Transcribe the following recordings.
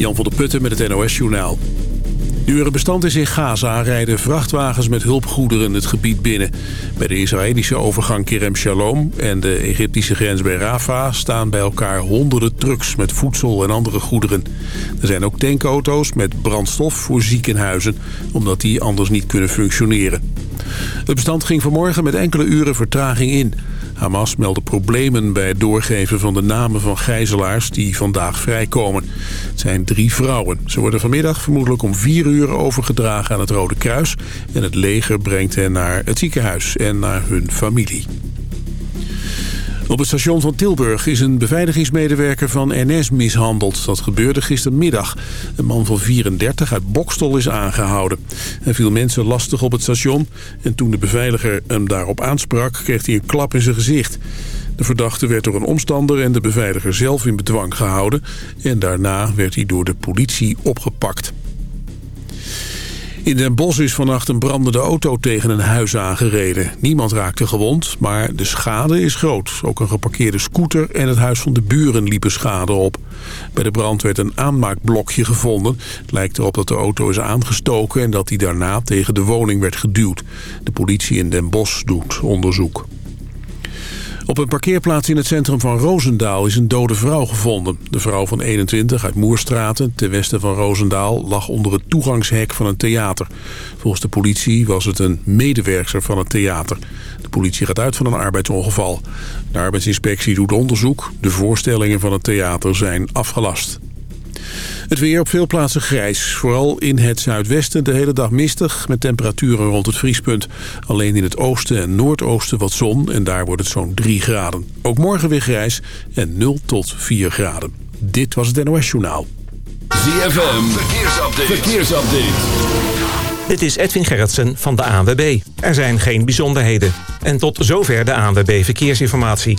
Jan van der Putten met het NOS-journaal. Nu er een bestand is in Gaza rijden vrachtwagens met hulpgoederen het gebied binnen. Bij de Israëlische overgang Kerem Shalom en de Egyptische grens bij Rafah... staan bij elkaar honderden trucks met voedsel en andere goederen. Er zijn ook tankauto's met brandstof voor ziekenhuizen... omdat die anders niet kunnen functioneren. Het bestand ging vanmorgen met enkele uren vertraging in... Hamas meldde problemen bij het doorgeven van de namen van gijzelaars die vandaag vrijkomen. Het zijn drie vrouwen. Ze worden vanmiddag vermoedelijk om vier uur overgedragen aan het Rode Kruis. En het leger brengt hen naar het ziekenhuis en naar hun familie. Op het station van Tilburg is een beveiligingsmedewerker van NS mishandeld. Dat gebeurde gistermiddag. Een man van 34 uit Bokstol is aangehouden. Hij viel mensen lastig op het station en toen de beveiliger hem daarop aansprak... kreeg hij een klap in zijn gezicht. De verdachte werd door een omstander en de beveiliger zelf in bedwang gehouden... en daarna werd hij door de politie opgepakt. In Den Bosch is vannacht een brandende auto tegen een huis aangereden. Niemand raakte gewond, maar de schade is groot. Ook een geparkeerde scooter en het huis van de buren liepen schade op. Bij de brand werd een aanmaakblokje gevonden. Het lijkt erop dat de auto is aangestoken en dat die daarna tegen de woning werd geduwd. De politie in Den Bosch doet onderzoek. Op een parkeerplaats in het centrum van Roosendaal is een dode vrouw gevonden. De vrouw van 21 uit Moerstraten, ten westen van Roosendaal, lag onder het toegangshek van een theater. Volgens de politie was het een medewerker van het theater. De politie gaat uit van een arbeidsongeval. De arbeidsinspectie doet onderzoek. De voorstellingen van het theater zijn afgelast. Het weer op veel plaatsen grijs. Vooral in het zuidwesten de hele dag mistig met temperaturen rond het vriespunt. Alleen in het oosten en noordoosten wat zon en daar wordt het zo'n 3 graden. Ook morgen weer grijs en 0 tot 4 graden. Dit was het NOS Journaal. ZFM, verkeersupdate. verkeersupdate. Dit is Edwin Gerritsen van de ANWB. Er zijn geen bijzonderheden. En tot zover de ANWB Verkeersinformatie.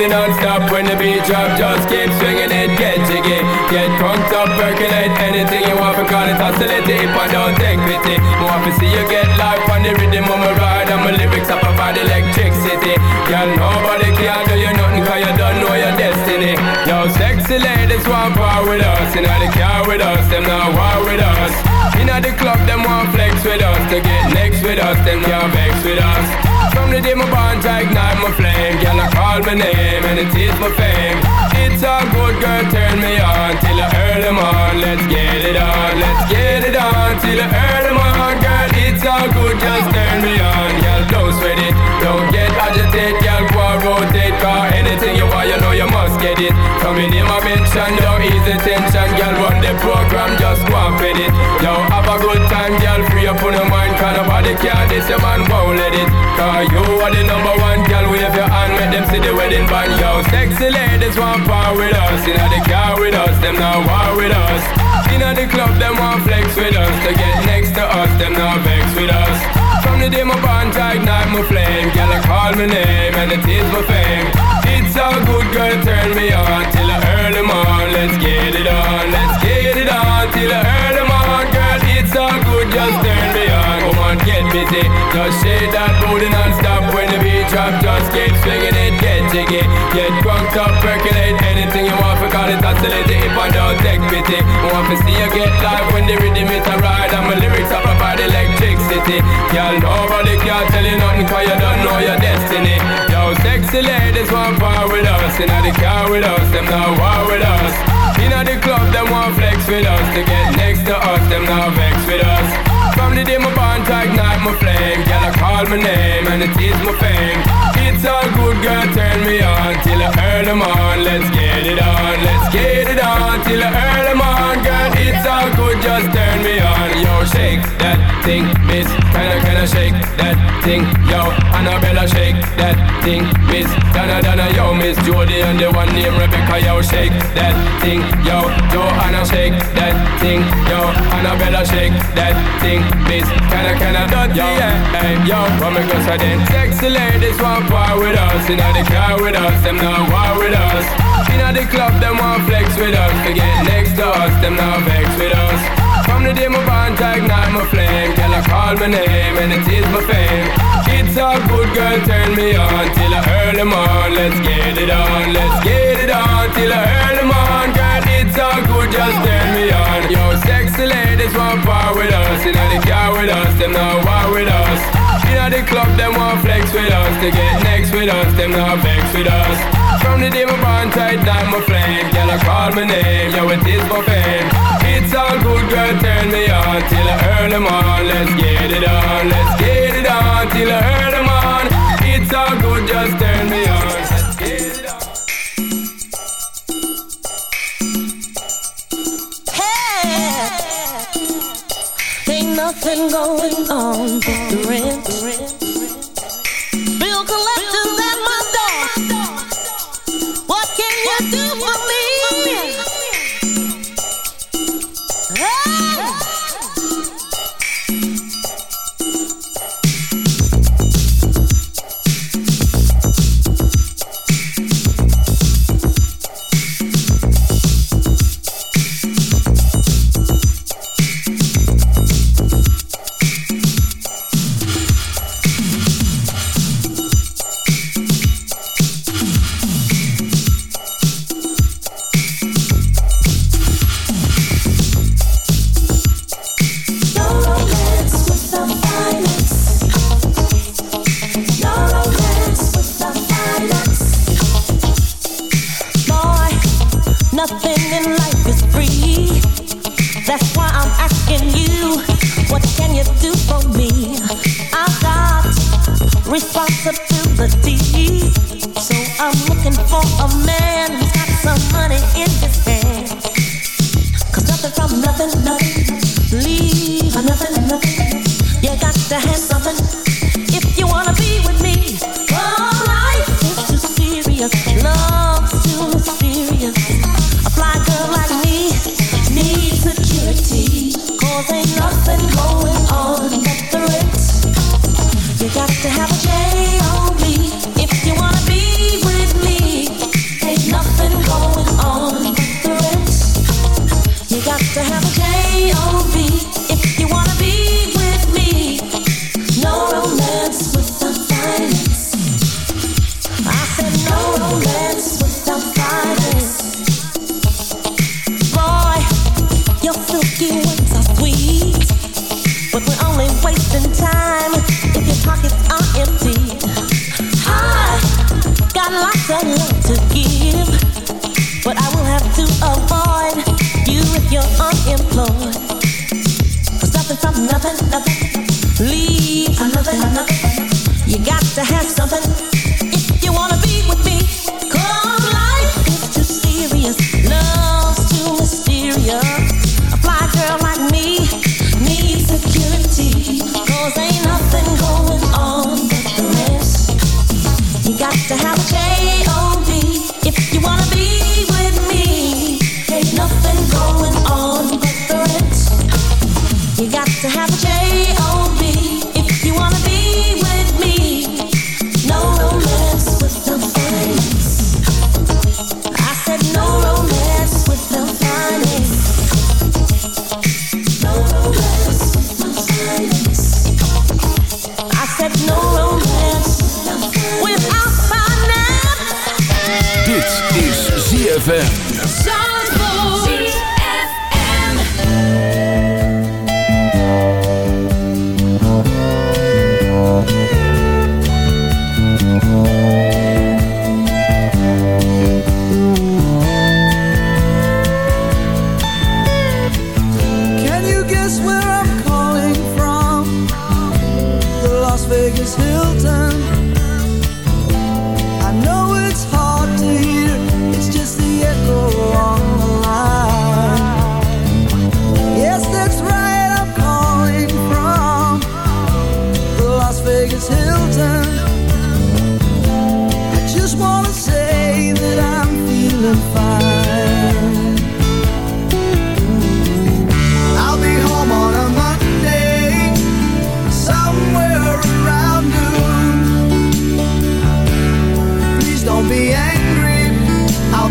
Booty non-stop when the beat drop. Just keep swinging it, get jiggy, get drunk up, percolate anything you want. Call it oscillate if I don't take pity. More to see you get life on the rhythm of my ride and my lyrics up about electricity. Girl, nobody can do you nothing cause you don't know your destiny. Yo, sexy ladies want power with us. You know the car with us, them not war with us. Know the club, them want flex with us. To get next with us, them can't vex with us. From the day my bond, I ignite my flame. Girl, I call my name and it is my fame. It's a good girl, turn me on till I earn on. Let's get it on, let's get it on till I earn on. Girl, all good, just turn me on. Girl, don't sweat it, don't get agitated. Girl, go and rotate, cause anything you want, you know you must get it. From in my mention, don't ease the tension. Girl, run the program, just go and fit it. Yo, have a good time, girl, free up on your mind. Cause nobody care, this your man won't let it. Cause you are the number one, girl, wave your hand, make them see the wedding band. Yo, sexy ladies want power with us. You know the car with us, them now war with us. Inna the club, them want flex with us. To get next to us, them not vex with us. From the day my bond, I ignite my flame. Girl, I call my name and it is my fame. It's a good girl, turn me on till earn them on. Let's get it on, let's get it on till earn them on. Girl, it's all good, just turn me on. Come on, get busy. Just shake that booty non-stop when the beat drop. Just keep swinging it, get jiggy. Get drunk up, percolate anything you want. For call it oscillate if I don't take pity. Want to see you get live when the rhythm is a ride. And my lyrics are provide electricity. Girl, nobody can tell you nothing cause you don't know your destiny. Yo, sexy ladies want power with us. Inna the car with us, them now war with us. Inna the club, them want flex with us. To get next to us, them now vex with us. From the day my bond, I night my flame. Girl, I call my name and it is my fame. It's all good, girl, turn me on till I earn them on. Let's get it on, let's get it on till I earn them on. Girl, shake that thing, miss. Can I, can I shake that thing? Yo, Annabella, shake that thing, miss. Donna, Donna, yo, miss Jody and the one named Rebecca, yo, shake that thing. Yo, Joanna, shake that thing. Yo, Annabella, shake that thing, miss. Can I, can I, yo, hey, yo, go so then? Sexy ladies want power with us. Inna the car with us, them not war with us. Inna the club, them want flex with us. To get next to us, them not vex with us. From the day my bond, ignite my flame. Girl, I call my name and it is my fame. It's all good, girl, turn me on till I earn them on. Let's get it on, let's get it on till I earn them on. Girl, it's all good, just turn me on. Yo, sexy ladies want power with us. Inna the car with us, them not war with us. Inna the club, them want flex with us. To get next with us, them not vex with us. From the day my bond tight down my flame, girl I call my name, yo it is my fame. It's all good, girl, turn me on till I earn them on. Let's get it on, let's get it on till I earn them on. It's all good, just turn me on. Let's get it on. Ain't nothing going on but the rent. nothing, nothing. Leave for nothing, nothing. You got to have something.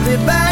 me back.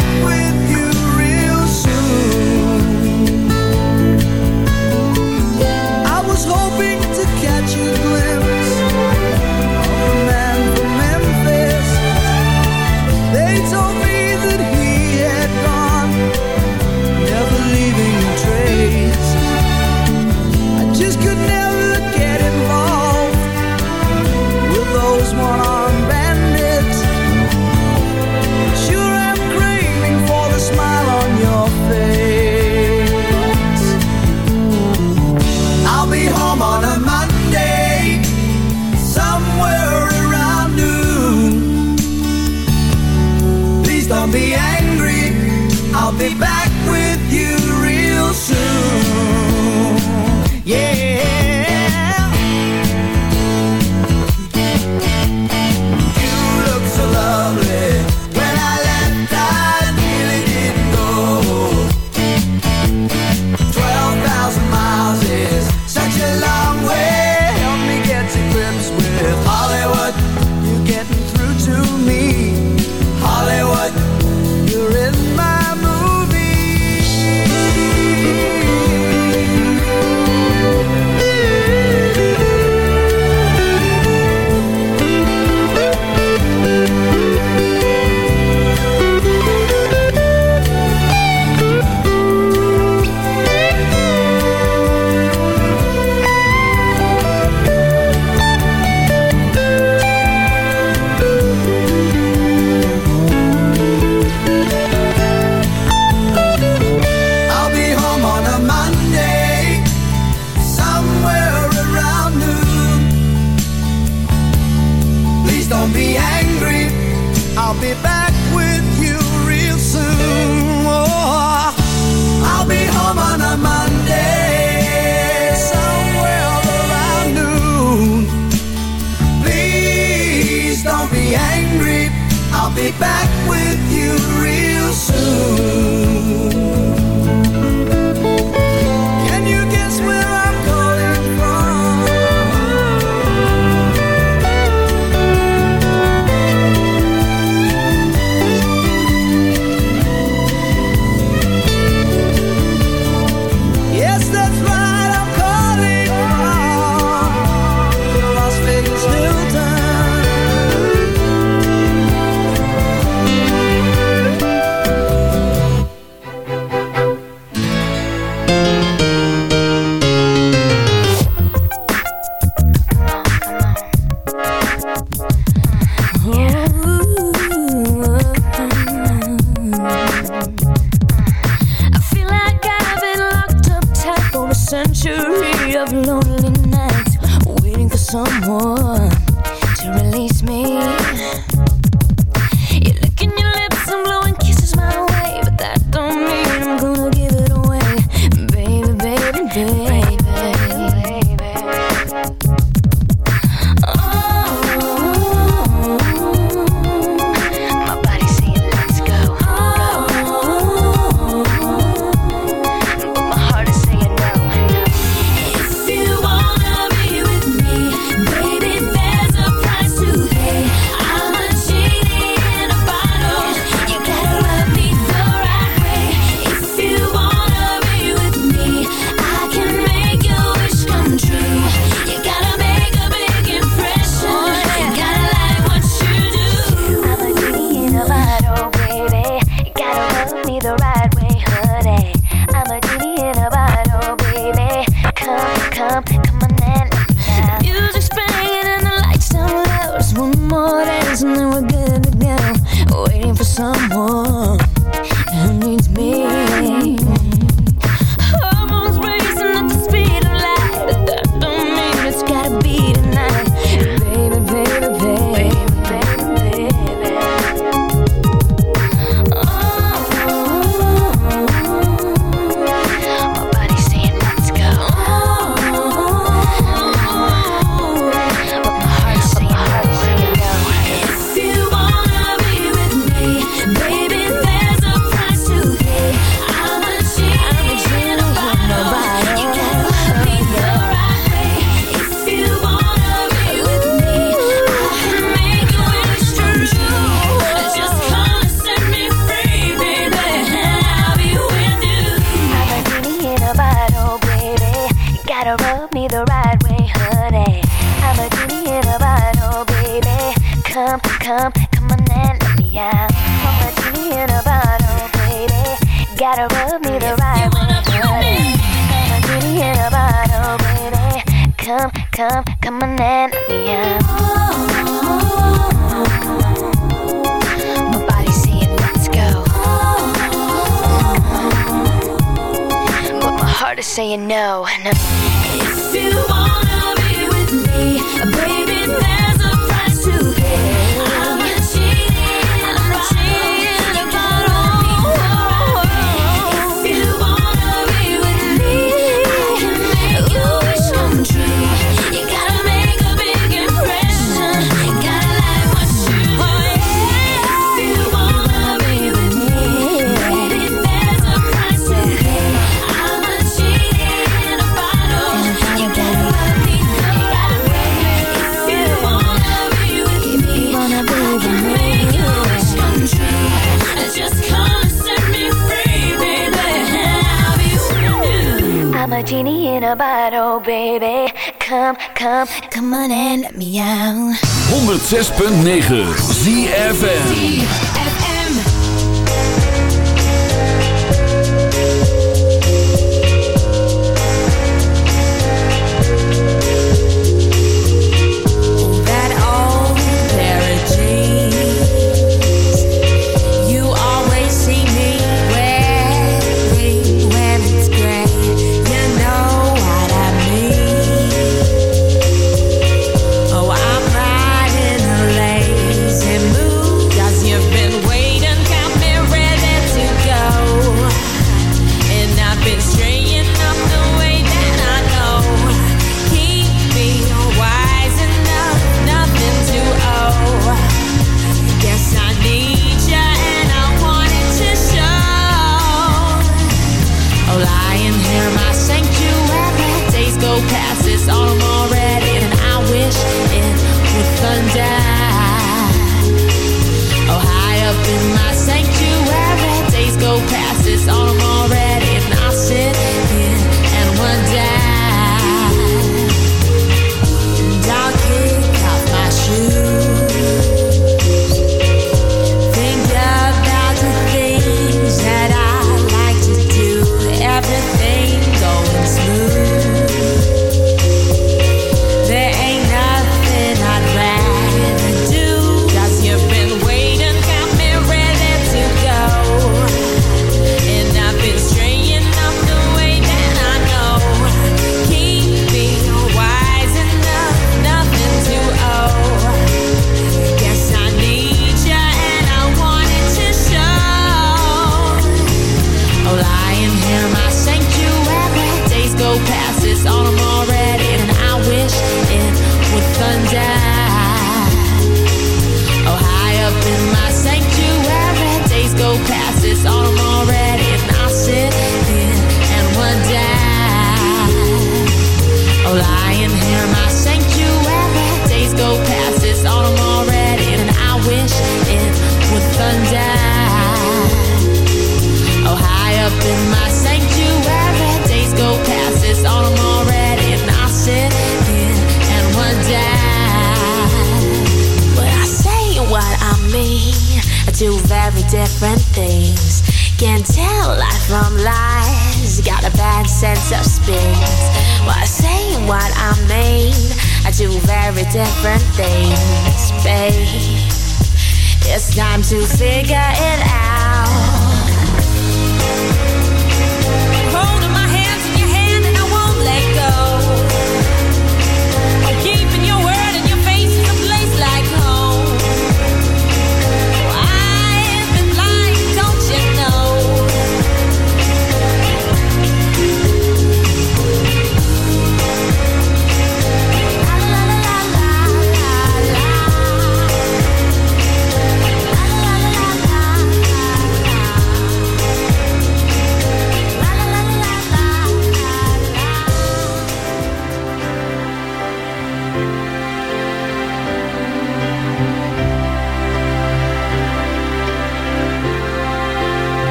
Come, on and let me out. 106.9 ZFN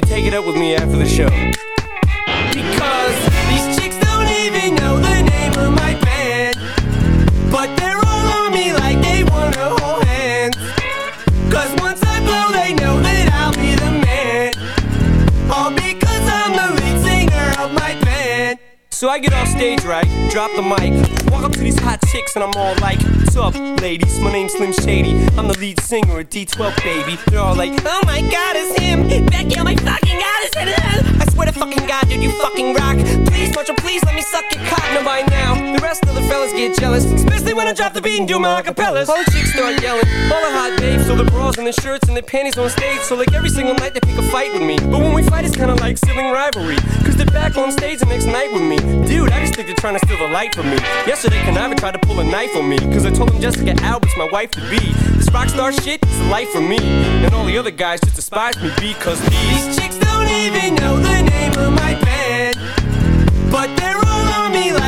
to take it up with me after the show. Because these chicks don't even know the name of my band. But they're all on me like they wanna hold hands. Cause once I blow, they know that I'll be the man. All because I'm the lead singer of my band. So I get off stage, right? Drop the mic. Walk up to these hot chicks and I'm all like, What's up, ladies? My name's Slim Shady. I'm the lead singer at D12, baby. They're all like, Oh my god, it's when I drop the beat and do my acapellas. All the chicks start yelling. All the hot babes, so the bras and the shirts and the panties on stage. So like every single night they pick a fight with me. But when we fight, it's kinda like sibling rivalry. Cause they're back on stage the next night with me. Dude, I just think they're trying to steal the light from me. Yesterday, Conniver tried to pull a knife on me. Cause I told him Jessica Albert's my wife to be. This rock star shit is the life for me. And all the other guys just despise me because these chicks don't even know the name of my band. But they're all on me like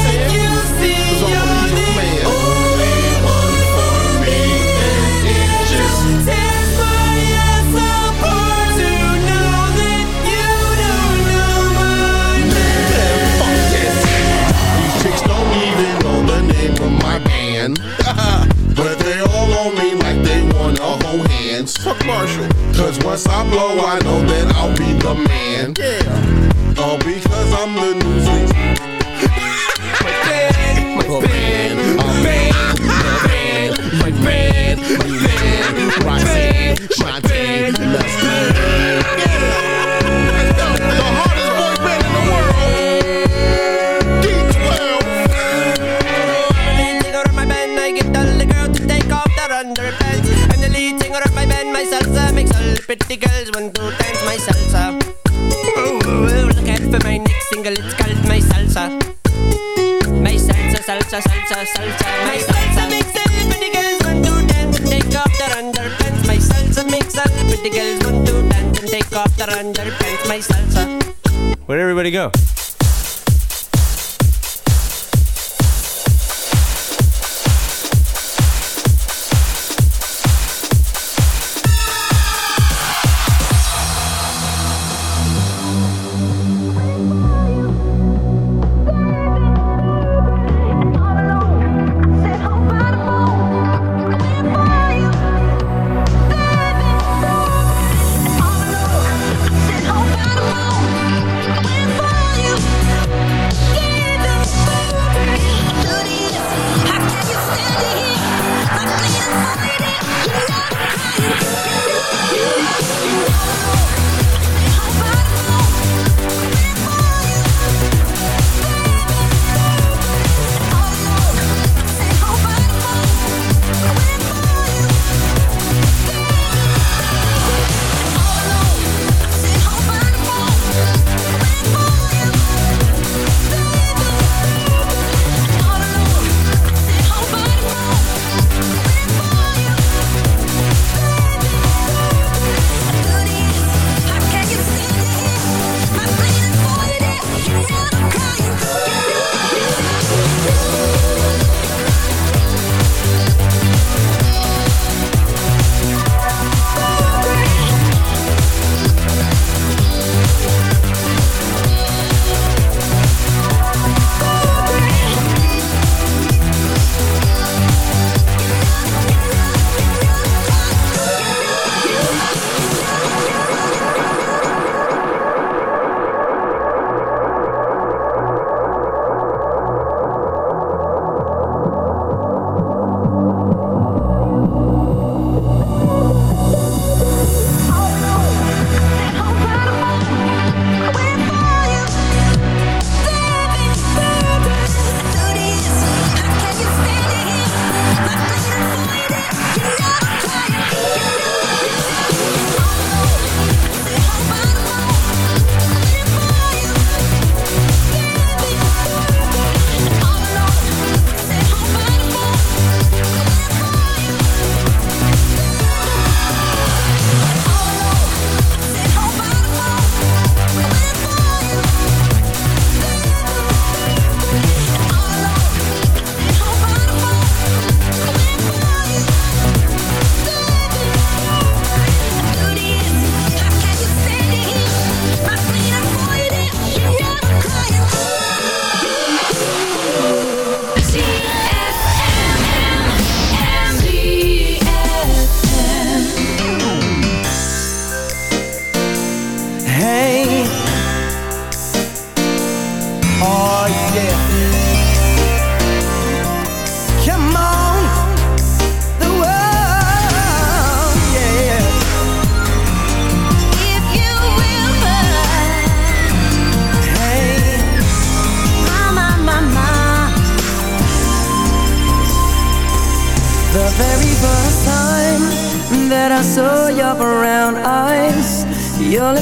Fuck Marshall. Cause once I blow, I know that I'll be the man. Yeah. All because I'm the newsies. my band, my band, pretty girls want to dance my salsa. Ooh, ooh, look out for my next single, it's called my salsa. My salsa, salsa, salsa, salsa, my salsa makes all the pretty girls want to dance and take off their underpants. My salsa makes all the pretty girls want to dance and take off their underpants. My salsa. Where'd everybody go?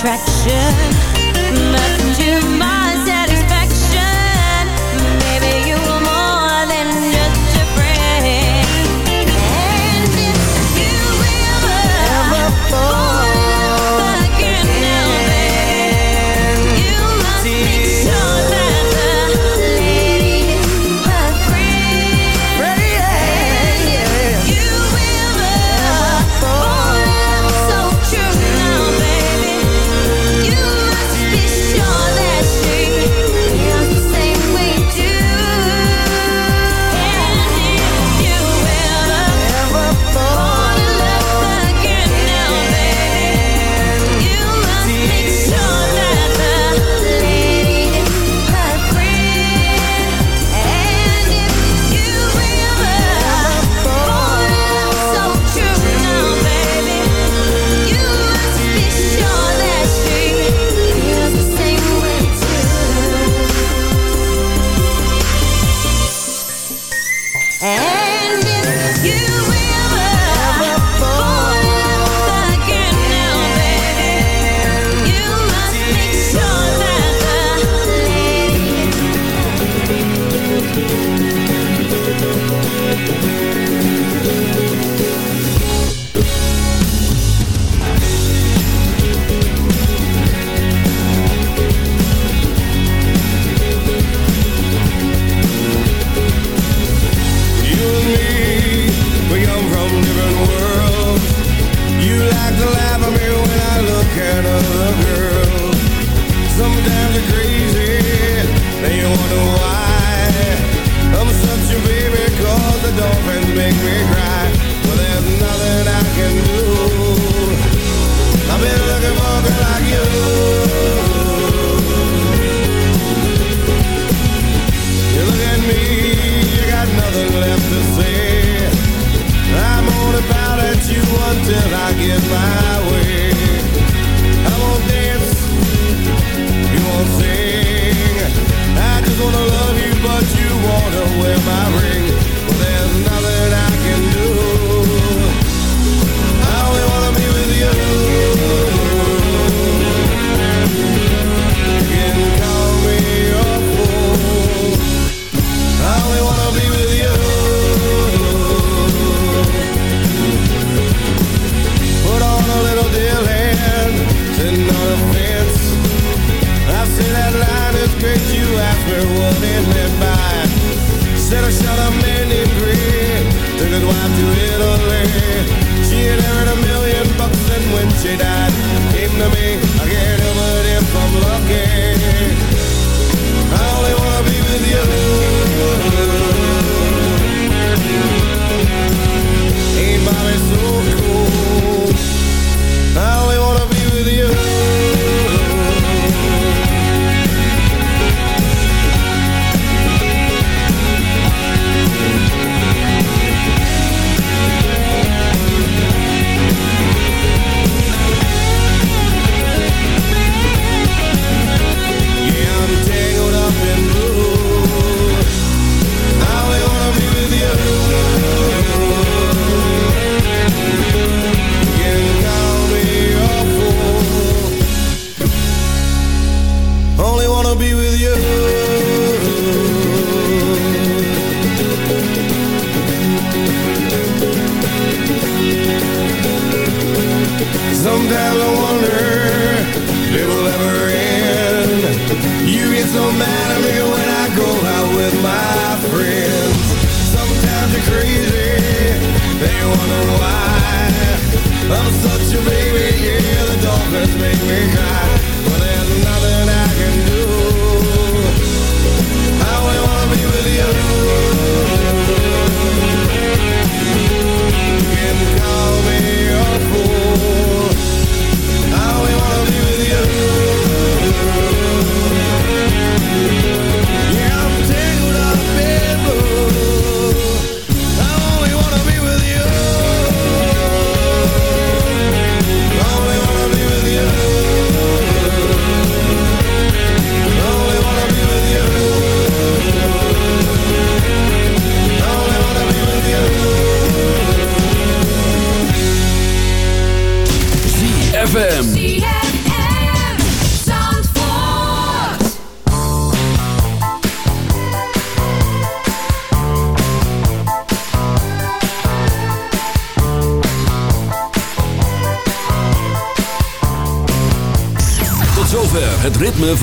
track